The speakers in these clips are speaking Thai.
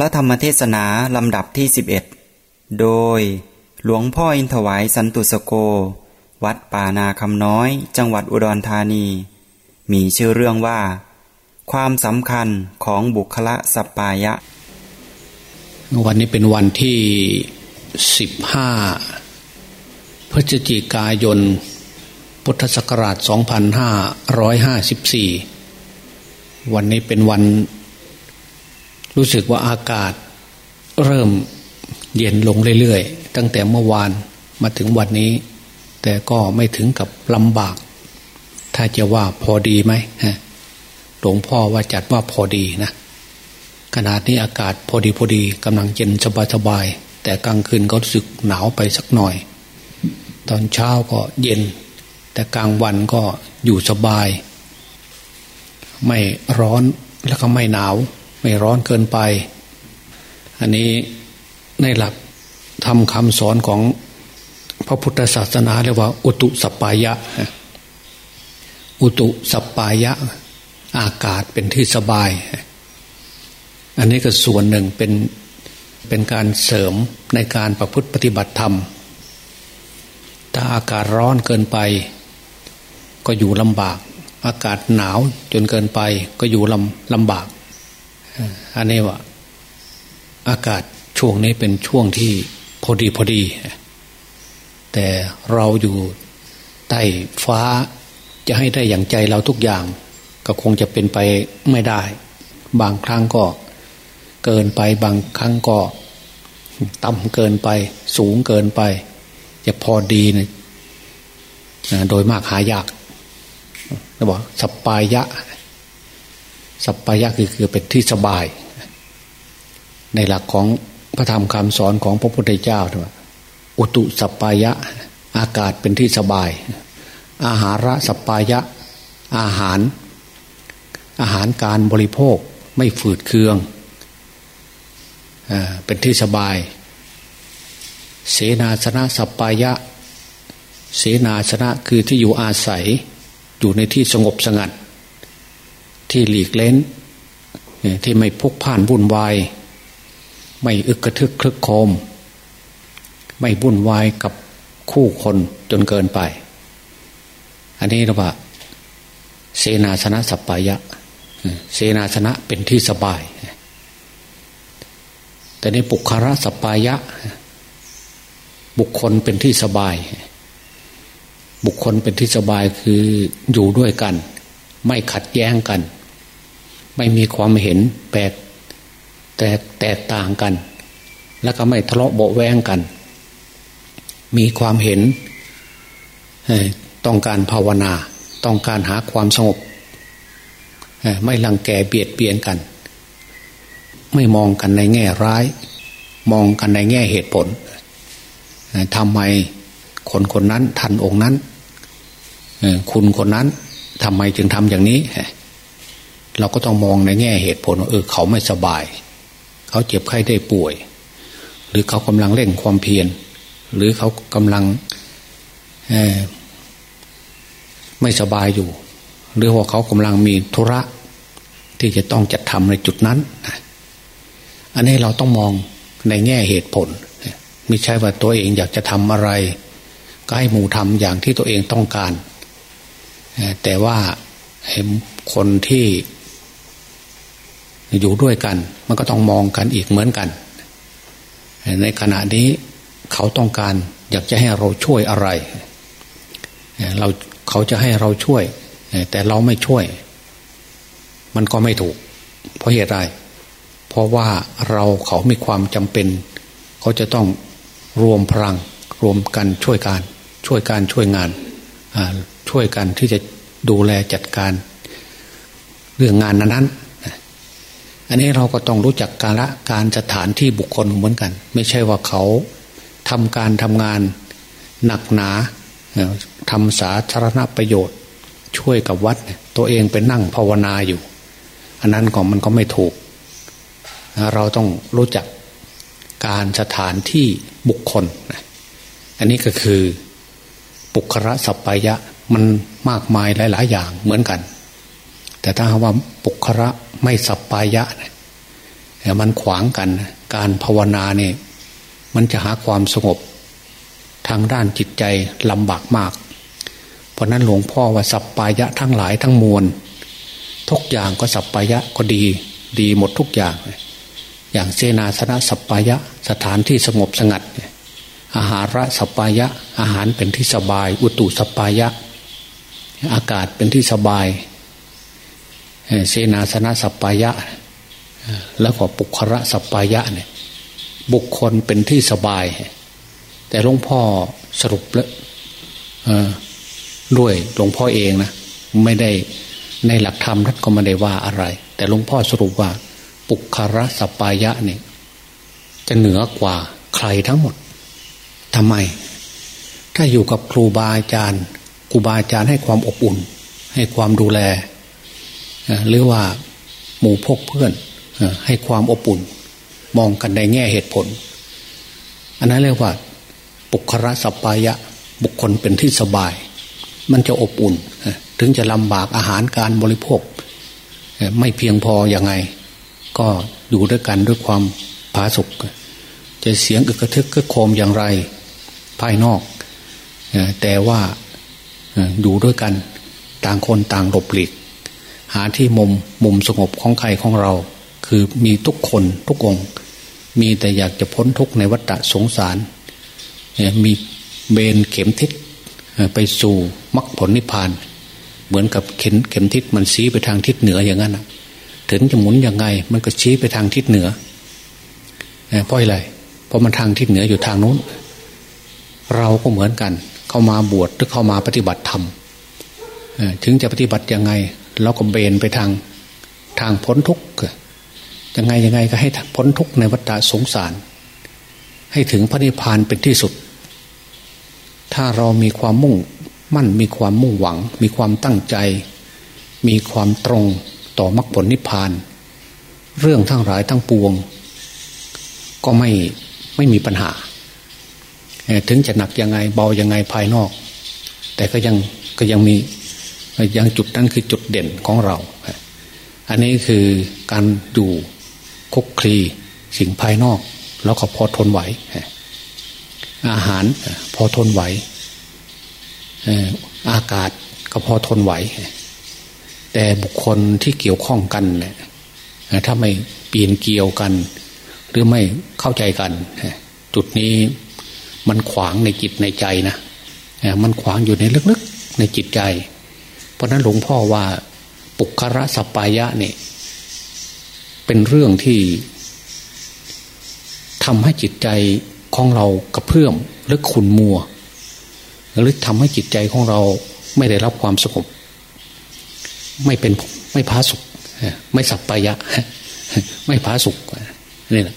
พระธรรมเทศนาลำดับที่ 11 โดยหลวงพ่ออินถวายสันตุสโก วัดป่านาคำน้อย จังหวัดอุดรธานี มีชื่อเรื่องว่า ความสำคัญของบุคละสปายะ วันนี้เป็นวันที่ 15 พฤศจิกายน พุทธศักราช 2554 วันนี้เป็นวัน รู้สึกว่าอากาศเริ่มเย็นลงเรื่อยๆ ตั้งแต่เมื่อวานมาถึงวันนี้ แต่ก็ไม่ถึงกับลำบาก ถ้าจะว่าพอดีไหมหลวงพ่อว่าจัดว่าพอดีนะขนาดนี้อากาศพอดีพอดีกำลังเย็นสบายๆแต่กลางคืนก็รู้สึกหนาวไปสักหน่อย ตอนเช้าก็เย็น แต่กลางวันก็อยู่สบาย ไม่ร้อนแล้วก็ไม่หนาว ไม่ร้อนเกินไป อันนี้ในหลักทำคำสอนของพระพุทธศาสนาเรียกว่า อุตุสปายะ อุตุสปายะ อากาศเป็นที่สบาย อันนี้ก็ส่วนหนึ่งเป็นเป็นการเสริมในการประพฤติปฏิบัติธรรม ถ้าอากาศร้อนเกินไป ก็อยู่ลำบาก อากาศหนาวจนเกินไปก็อยู่ลำลำบาก อันนี้ว่า อากาศช่วงนี้เป็นช่วงที่พอดีพอดี แต่เราอยู่ใต้ฟ้าจะให้ได้อย่างใจเราทุกอย่าง ก็คงจะเป็นไปไม่ได้ บางครั้งก็เกินไปบางครั้งก็ต่ำเกินไป สูงเกินไป จะพอดีนะโดยมากหายากนะบอกสปายะ สัปปายะคือคือเป็นที่สบาย ในหลักของพระธรรมคำสอนของพระพุทธเจ้าว่าอุตุสัปปายะ อากาศเป็นที่สบาย อาหาระสัปปายะ อาหาร อาหารการบริโภคไม่ฝืดเคืองเป็นที่สบาย เสนาสนะสัปปายะ เสนาสนะคือที่อยู่อาศัยอยู่ในที่สงบสงัด ที่หลีกเล้น ที่ไม่พุกผ่านวุ่นวาย ไม่อึกกระทึกคลึกโคม ไม่วุ่นวายกับคู่คนจนเกินไป อันนี้เราว่า เสนาสนะสัปปายะ เสนาสนะเป็นที่สบาย แต่ในปุคาระสัปปายะ บุคคลเป็นที่สบาย บุคคลเป็นที่สบายคืออยู่ด้วยกัน ไม่ขัดแย้งกัน ไม่มีความเห็นแปลกแต่แตกต่างกัน แล้วก็ไม่ทะเลาะเบาแวงกัน มีความเห็นต้องการภาวนา ต้องการหาความสงบไม่ลังแกเบียดเบียนกัน ไม่มองกันในแง่ร้าย มองกันในแง่เหตุผลทำไมคนคนนั้นทันองค์นั้นคุณคนนั้นทำไมจึงทำอย่างนี้ เราก็ต้องมองในแง่เหตุผลว่าเออเขาไม่สบาย เขาเจ็บไข้ได้ป่วย หรือเขากำลังเล่นความเพียรหรือเขากำลังไม่สบายอยู่ หรือว่าเขากำลังมีธุระที่จะต้องจัดทำในจุดนั้นอันนี้เราต้องมองในแง่เหตุผลไม่ใช่ว่าตัวเองอยากจะทำอะไร ก็ให้หมู่ทำอย่างที่ตัวเองต้องการแต่ว่าคนที่ อยู่ด้วยกัน มันก็ต้องมองกันอีกเหมือนกัน ในขณะนี้เขาต้องการอยากจะให้เราช่วยอะไร เราเขาจะให้เราช่วย แต่เราไม่ช่วย มันก็ไม่ถูก เพราะเหตุไร เพราะว่าเราเขามีความจำเป็น เขาจะต้องรวมพลัง รวมกันช่วยการช่วยการช่วยงาน ช่วยกันที่จะดูแลจัดการ เรื่องงานนั้น อันนี้เราก็ต้องรู้จักการละการสถานที่บุคคลเหมือนกัน ไม่ใช่ว่าเขาทำการทำงานหนักหนาทำสาธารณประโยชน์ ช่วยกับวัด ตัวเองไปนั่งภาวนาอยู่ อันนั้นก็มันก็ไม่ถูก เราต้องรู้จักการสถานที่บุคคล อันนี้ก็คือปุคระสัพพยะมันมากมายหลาย ๆ อย่างเหมือนกัน แต่ถ้าว่า ปุคระไม่สัปปายะมันขวางกัน การภาวนาเนี่ยมันจะหาความสงบ ทางด้านจิตใจลำบากมาก เพราะนั้นหลวงพ่อว่าสัปปายะทั้งหลายทั้งมวลทุกอย่างก็สัปปายะก็ดีดีหมดทุกอย่าง อย่างเสนาสนะสัปปายะสถานที่สงบสงัด อาหาระสัปปายะอาหารเป็นที่สบาย อุตุสัปปายะ อากาศเป็นที่สบาย เสนาสนะสัปปายะ แล้วก็ปุคระสัปปายะเนี่ยบุคคลเป็นที่สบาย แต่หลวงพ่อสรุปแล้วด้วยหลวงพ่อเองนะไม่ได้ในหลักธรรมท่านก็ไม่ได้ว่าอะไร แต่หลวงพ่อสรุปว่า ปุคระสัปปายะเนี่ยจะเหนือกว่าใครทั้งหมดทำไม ถ้าอยู่กับครูบาอาจารย์ครูบาอาจารย์ให้ความอบอุ่น ให้ความดูแล หรือว่าหมู่พกเพื่อนให้ความอบอุ่น มองกันในแง่เหตุผล อันนั้นเรียกว่าปุคระสัปายะบุคคลเป็นที่สบาย มันจะอบอุ่น ถึงจะลำบากอาหารการบริโภค ไม่เพียงพออยังไง ก็อยู่ด้วยกันด้วยความผาสุกจะเสียงอึกระทึกกระโคมอย่างไร ภายนอก แต่ว่าอยู่ด้วยกันต่างคนต่างหลบหลีก หาที่มุมมุมสงบของใครของเรา คือมีทุกคนทุกองมีแต่อยากจะพ้นทุกในวัฏสงสาร มีเบนเข็มทิศไปสู่มรรคผลนิพพาน เหมือนกับเข็มเข็มทิศมันชี้ไปทางทิศเหนืออย่างนั้นถึงจะหมุนยังไง มันก็ชี้ไปทางทิศเหนือเพราะอะไรเพราะมันทางทิศเหนืออยู่ทางนู้น เราก็เหมือนกัน เข้ามาบวชหรือเข้ามาปฏิบัติธรรมถึงจะปฏิบัติยังไง เราก็เบนไปทางทางพ้นทุกข์ยังไงยังไงก็ให้พ้นทุกข์ในวัฏสงสาร ให้ถึงพระนิพพานเป็นที่สุด ถ้าเรามีความมุ่งมั่นมีความมุ่งหวัง มีความตั้งใจ มีความตรงต่อมรรคผลนิพพาน เรื่องทั้งหลายทั้งปวง ก็ไม่ไม่มีปัญหา ถึงจะหนักยังไงเบายังไงภายนอก แต่ก็ยังก็ยังมี ยังจุดนั้นคือจุดเด่นของเรา อันนี้คือการอยู่คุกคลีสิ่งภายนอก แล้วก็พอทนไหว อาหารพอทนไหว อากาศก็พอทนไหว แต่บุคคลที่เกี่ยวข้องกันเนี่ยถ้าไม่เปลี่ยนเกี่ยวกัน หรือไม่เข้าใจกัน จุดนี้มันขวางในจิตในใจนะมันขวางอยู่ในลึกๆในจิตใจ เพราะนั้นหลวงพ่อว่าปุคระสัปปายะเนี่ยเป็นเรื่องที่ทำให้จิตใจของเรากระเพื่อมหรือขุนมัว หรือทำให้จิตใจของเราไม่ได้รับความสงบไม่เป็นไม่พาสุขไม่สัปปายะ ไม่พาสุขนี่แหละ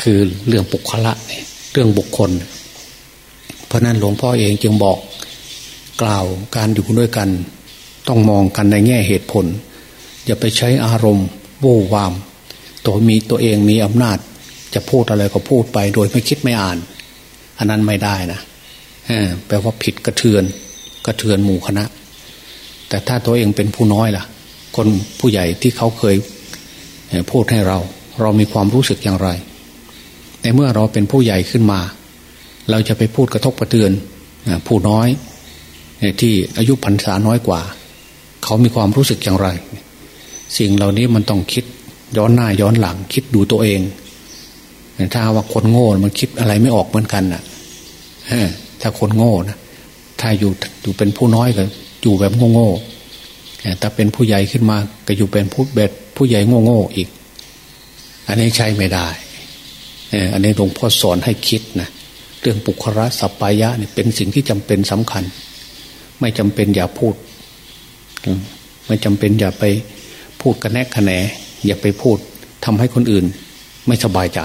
คือเรื่องปุคละเรื่องบุคคล เพราะนั้นหลวงพ่อเองจึงบอก กล่าวการอยู่ด้วยกัน ต้องมองกันในแง่เหตุผล อย่าไปใช้อารมณ์โว้วาม ตัวมีตัวเองมีอำนาจ จะพูดอะไรก็พูดไปโดยไม่คิดไม่อ่าน อันนั้นไม่ได้นะแปลว่าผิดกระเทือน กระเทือนหมู่คณะ แต่ถ้าตัวเองเป็นผู้น้อยล่ะ คนผู้ใหญ่ที่เขาเคยพูดให้เรา เรามีความรู้สึกอย่างไร ในเมื่อเราเป็นผู้ใหญ่ขึ้นมา เราจะไปพูดกระทบกระเทือนผู้น้อย ที่อายุพรรษาน้อยกว่า เขามีความรู้สึกอย่างไร สิ่งเหล่านี้มันต้องคิดย้อนหน้าย้อนหลัง คิดดูตัวเองถ้าว่าคนโง่มันคิดอะไรไม่ออกเหมือนกันน่ะถ้าคนโง่นะถ้าอยู่อยู่เป็นผู้น้อยก็อยู่แบบโง่ๆแต่เป็นผู้ใหญ่ขึ้นมาก็อยู่เป็นผู้แบบผู้ใหญ่โง่ๆอีก อันนี้ใช้ไม่ได้อันนี้หลวงพ่อสอนให้คิดนะเรื่องปุคระสัปปายะเนี่ยเป็นสิ่งที่จำเป็นสำคัญ ไม่จำเป็นอย่าพูด ไม่จำเป็นอย่าไปพูดกระแนกกระแหนอย่าไปพูดทำให้คนอื่น ไม่สบายใจ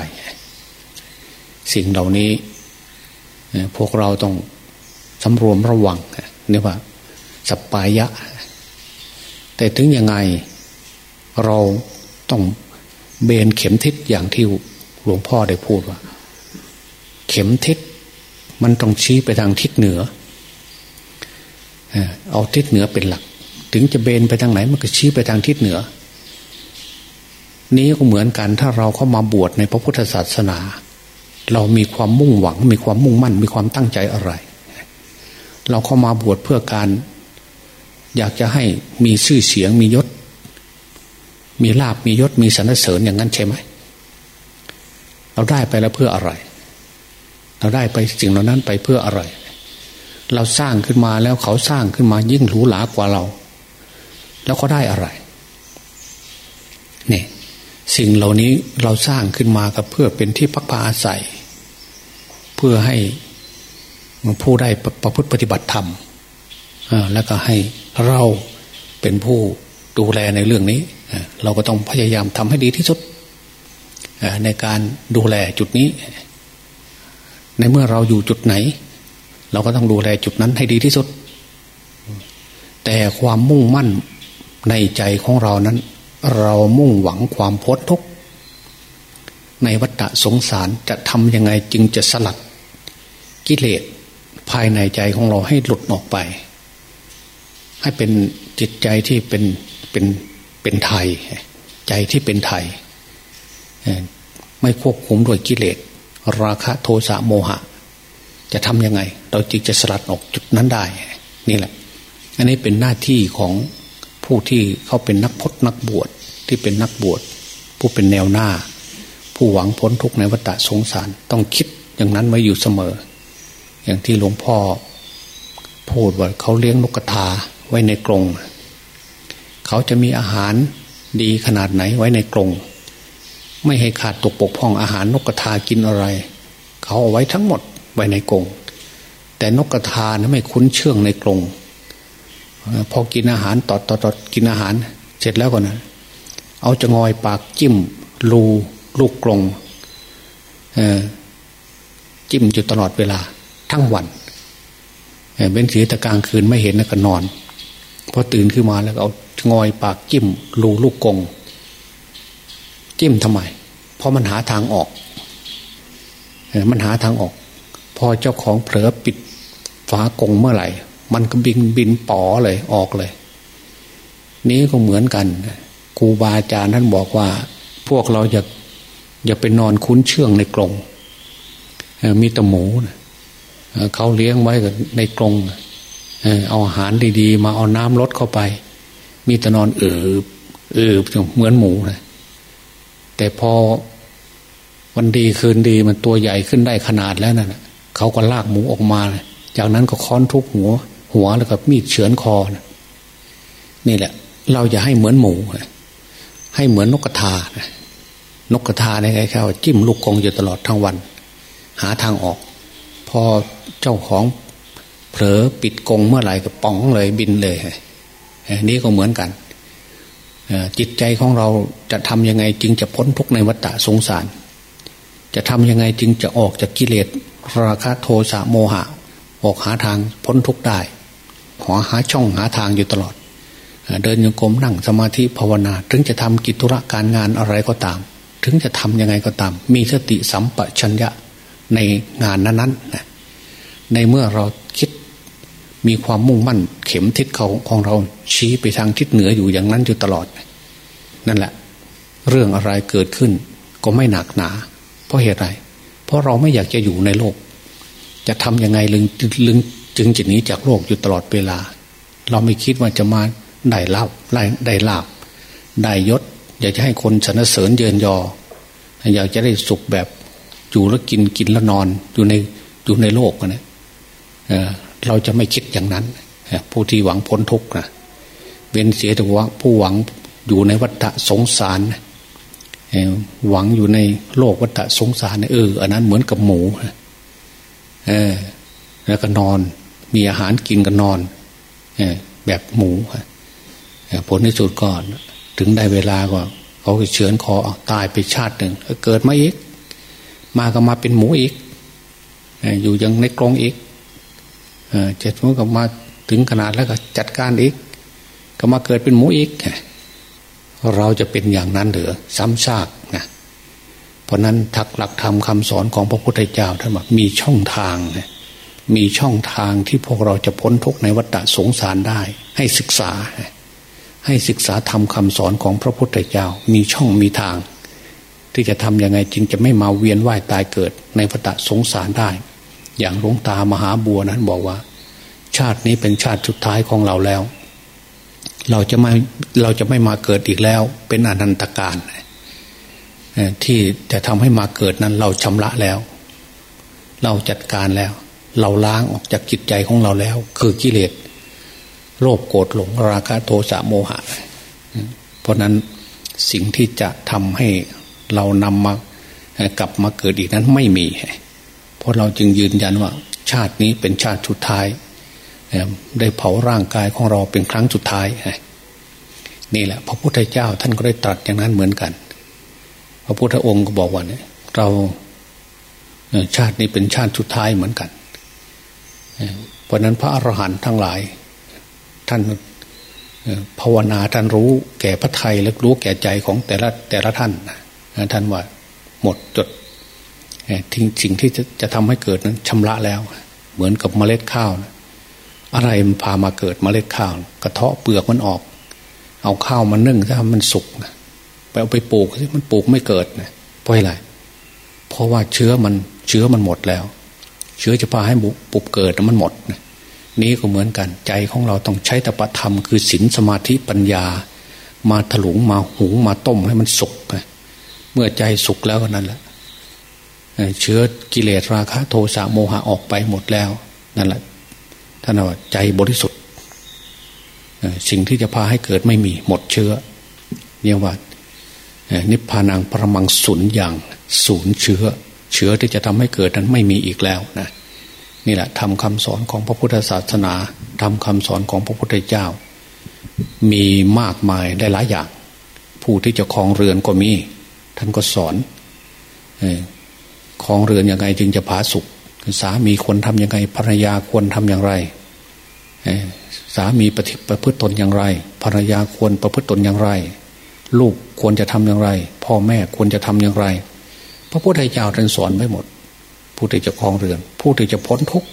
สิ่งเหล่านี้พวกเราต้องสำรวมระวังนี่ว่าสปายะ แต่ถึงยังไงเราต้องเบนเข็มทิศอย่างที่หลวงพ่อได้พูดว่า เข็มทิศมันต้องชี้ไปทางทิศเหนือ เอาทิศเหนือเป็นหลัก ถึงจะเบนไปทางไหนมันก็ชี้ไปทางทิศเหนือ นี้ก็เหมือนกันถ้าเราเข้ามาบวชในพระพุทธศาสนา เรามีความมุ่งหวัง มีความมุ่งมั่น มีความตั้งใจอะไร เราเข้ามาบวชเพื่อการ อยากจะให้มีชื่อเสียงมียศ มีลาบมียศมีสรรเสริญอย่างนั้นใช่ไหมเราได้ไปแล้วเพื่ออะไร เราได้ไปสิ่งเหล่านั้นไปเพื่ออะไร เราสร้างขึ้นมาแล้วเขาสร้างขึ้นมายิ่งหรูหรากว่าเรา แล้วเขาได้อะไรเนี่ยสิ่งเหล่านี้เราสร้างขึ้นมากับเพื่อเป็นที่พักพาอาศัย เพื่อให้ผู้ได้ประพฤติปฏิบัติธรรมแล้วก็ให้เราเป็นผู้ดูแลในเรื่องนี้ เราก็ต้องพยายามทำให้ดีที่สุดในการดูแลจุดนี้ ในเมื่อเราอยู่จุดไหน เราก็ต้องดูแลจุดนั้นให้ดีที่สุด แต่ความมุ่งมั่นในใจของเรานั้น เรามุ่งหวังความพ้นทุกข์ในวัฏสงสารจะทำยังไงจึงจะสลัดกิเลสภายในใจของเราให้หลุดออกไป ให้เป็นจิตใจที่เป็นเป็นเป็นไทย ใจที่เป็นไทย ไม่ควบคุมด้วยกิเลส ราคะโทสะโมหะ จะทำยังไง เราจึงจะสลัดออกจุดนั้นได้ นี่แหละ อันนี้เป็นหน้าที่ของผู้ที่เขาเป็นนักพจนักบวชที่เป็นนักบวชผู้เป็นแนวหน้า ผู้หวังพ้นทุกข์ในวัฏสงสาร ต้องคิดอย่างนั้นไว้อยู่เสมอ อย่างที่หลวงพ่อพูดว่าเขาเลี้ยงนกกระทาไว้ในกรงเขาจะมีอาหารดีขนาดไหนไว้ในกรงไม่ให้ขาดตกปกพ่องอาหารนกกระทากินอะไร เขาเอาไว้ทั้งหมด ไว้ในกรงแต่นกกระทานะไม่คุ้นเชื่องในกรงพอกินอาหารตอดตอดตอดกินอาหาร เสร็จแล้วก่อนนะเอาจะงอยปากจิ้มรูลูกกลงจิ้มอยู่ตลอดเวลา ทั้งวันเป็นสีตะกลางคืนไม่เห็นแล้วก็นอนพอตื่นขึ้นมาแล้วเอางอยปากจิ้มรูลูกกรงจิ้มทำไม เพราะมันหาทางออก มันหาทางออก พอเจ้าของเผลอปิดฝากงเมื่อไหร่ มันก็บินบินป๋อเลยออกเลย นี้ก็เหมือนกันครูบาอาจารย์ท่านบอกว่า พวกเราอย่าอย่าไปนอนคุ้นเชื่องในกรงมีตะหมูเขาเลี้ยงไว้ในกรงเอาอาหารดีๆ มาเอาน้ำลดเข้าไป มีแต่นอนเอืบเอืบเหมือนหมูนะแต่พอวันดีคืนดีมันตัวใหญ่ขึ้นได้ขนาดแล้วนะ่ะ เขาก็ลากหมูออกมา จากนั้นก็ค้อนทุบหัว หัวแล้วก็มีดเฉือนคอนะนี่แหละ เราอย่าให้เหมือนหมูให้เหมือนนกกระทานะนกกระทาในไงครับจิ้มลูกกงอยู่ตลอดทั้งวัน หาทางออก พอเจ้าของเผลอปิดกงเมื่อไหร่ก็ป๋องเลยบินเลยนี่ก็เหมือนกันจิตใจของเราจะทำยังไงจึงจะพ้นทุกในวัฏสงสาร จะทำยังไงจึงจะออกจากกิเลส ราคะโทสะโมหะ ออกหาทางพ้นทุกได้หอหาช่องหาทางอยู่ตลอด เดินโยกมนั่งสมาธิภาวนา ถึงจะทำกิจธุระการงานอะไรก็ตาม ถึงจะทำยังไงก็ตาม มีสติสัมปชัญญะในงานนั้นๆในเมื่อเราคิดมีความมุ่งมั่น เข็มทิศเขาของเราชี้ไปทางทิศเหนืออยู่อย่างนั้นอยู่ตลอด นั่นแหละ เรื่องอะไรเกิดขึ้นก็ไม่หนักหนา เพราะเหตุไร เพราะเราไม่อยากจะอยู่ในโลก จะทำยังไงลึงลึงจึงจะหนีจากโลกอยู่ตลอดเวลา เราไม่คิดว่าจะมาได้ลาบได้ลาบได้ยศ อยากจะให้คนสรรเสริญเยินยอ อยากจะได้สุขแบบอยู่แล้วกินกินแล้วนอนอยู่ในอยู่ในโลกนะเเราจะไม่คิดอย่างนั้น ผู้ที่หวังพ้นทุกข์นะเว้นเสียแต่ว่าผู้หวังอยู่ในวัฏสงสาร หวังอยู่ในโลกวัฏสงสารเอออันนั้นเหมือนกับหมูเออแล้วก็นอน มีอาหารกินก็นอนแบบหมูผลที่สุดก่อนถึงได้เวลาก็เขาเฉือนคอตายไปชาติหนึ่งเกิดมาอีก มาก็มาเป็นหมูอีกอยู่ยังในกรงอีกเจ็ดมันก็มาถึงขนาดแล้วก็จัดการอีก ก็มาเกิดเป็นหมูอีก เราจะเป็นอย่างนั้นหรือซ้ำซากนะเพราะนั้นทักหลักธรรมคาสอนของพระพุทธเจ้าท่านบอกมีช่องทางมีช่องทางที่พวกเราจะพ้นทุกในวัฏสงสารได้ ให้ศึกษา ให้ศึกษาทำคำสอนของพระพุทธเจ้า มีช่องมีทาง ที่จะทำยังไงจึงจะไม่มาเวียนว่ายตายเกิดในพระสงสารได้ อย่างหลวงตามหาบัวนั้นบอกว่า ชาตินี้เป็นชาติสุดท้ายของเราแล้ว เราจะไม่เราจะไม่มาเกิดอีกแล้ว เป็นอนันตการที่จะทำให้มาเกิดนั้น เราชำระแล้ว เราจัดการแล้ว เราล้างออกจากจิตใจของเราแล้ว คือกิเลสโลภโกรธหลงราคะโทสะโมหะ เพราะนั้นสิ่งที่จะทำให้เรานำมากลับมาเกิดอีกนั้นไม่มี เพราะเราจึงยืนยันว่า ชาตินี้เป็นชาติสุดท้าย ได้เผาร่างกายของเราเป็นครั้งสุดท้ายนี่แหละ พระพุทธเจ้าท่านก็ได้ตรัสอย่างนั้นเหมือนกัน พระพุทธองค์ก็บอกว่าเนี่ยเราชาตินี้เป็นชาติสุดท้ายเหมือนกันเพราะนั้นพระอรหันต์ทั้งหลาย ท่านภาวนาท่านรู้แก่พระไทยและรู้แก่ใจของแต่ละแต่ละท่านท่านว่าหมดจดทิ้งสิ่งที่จะจะทำให้เกิดนั้นชำระแล้ว เหมือนกับเมล็ดข้าวนะ อะไรมันพามาเกิดเมล็ดข้าว กระเทาะเปลือกมันออก เอาข้าวมานึ่งถ้ามันสุกนะไปเอาไปปลูกมันปลูกไม่เกิดนะเพราะอะไรเพราะว่าเชื้อมันเชื้อมันหมดแล้ว เชื้อจะพาให้ปุบเกิดมันหมดนะนี้ก็เหมือนกันใจของเราต้องใช้ตปธรรมคือศีลสมาธิปัญญา มาถลุงมาหุงมาต้มให้มันสุกเมื่อใจสุกแล้วนั่นแหละเชื้อกิเลสราคะ โทสะโมหะออกไปหมดแล้วนั่นแหละ ท่านว่าใจบริสุทธิ์สิ่งที่จะพาให้เกิดไม่มีหมดเชื้อเรียว่านิพพานังประมังศูนย์อย่างศูนย์เชื้อ เชื้อที่จะทำให้เกิดนั้นไม่มีอีกแล้วนะนี่แหละทำคำสอนของพระพุทธศาสนาทำคำสอนของพระพุทธเจ้า มีมากมายได้หลายอย่าง ผู้ที่จะคลองเรือนก็มี ท่านก็สอนคลองเรือนยังไงจึงจะผาสุก สามีควรทำยังไงภรรยาควรทำอย่างไรสามีปฏิประพฤติตนอย่างไร ภรรยาควรประพฤติตนอย่างไร ลูกควรจะทำอย่างไร พ่อแม่ควรจะทำอย่างไร พระพุทธเจ้าท่านสอนไว้หมด ผู้ที่จะคลองเรือน ผู้ที่จะพ้นทุกข์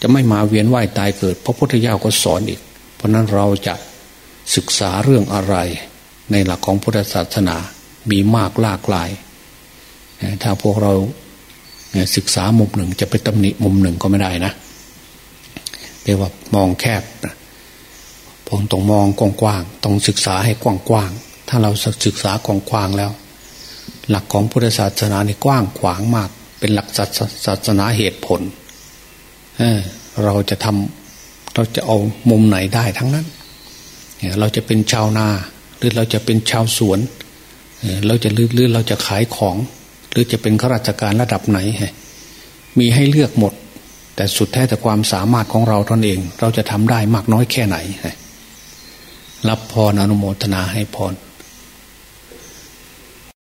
จะไม่มาเวียนว่ายตายเกิด พระพุทธเจ้าก็สอนอีก เพราะนั้นเราจะศึกษาเรื่องอะไร ในหลักของพุทธศาสนามีมากหลากหลาย ถ้าพวกเรา ศึกษามุมหนึ่งจะไปตำหนิมุมหนึ่งก็ไม่ได้นะเรียกว่ามองแคบผมต้องมองกว้างๆต้องศึกษาให้กว้างๆถ้าเราศึกษากว้างๆแล้ว หลักของพุทธศาสนานี่กว้างขวางมาก เป็นหลักศาสนาเหตุผลเเราจะทำเราจะเอามุมไหนได้ทั้งนั้นเราจะเป็นชาวนาหรือเราจะเป็นชาวสวนเราจะลือหรือเราจะขายของ หรือจะเป็นข้าราชการระดับไหน มีให้เลือกหมด แต่สุดแท้แต่ความสามารถของเราตนเอง เราจะทำได้มากน้อยแค่ไหน รับพรอนุโมทนาให้พร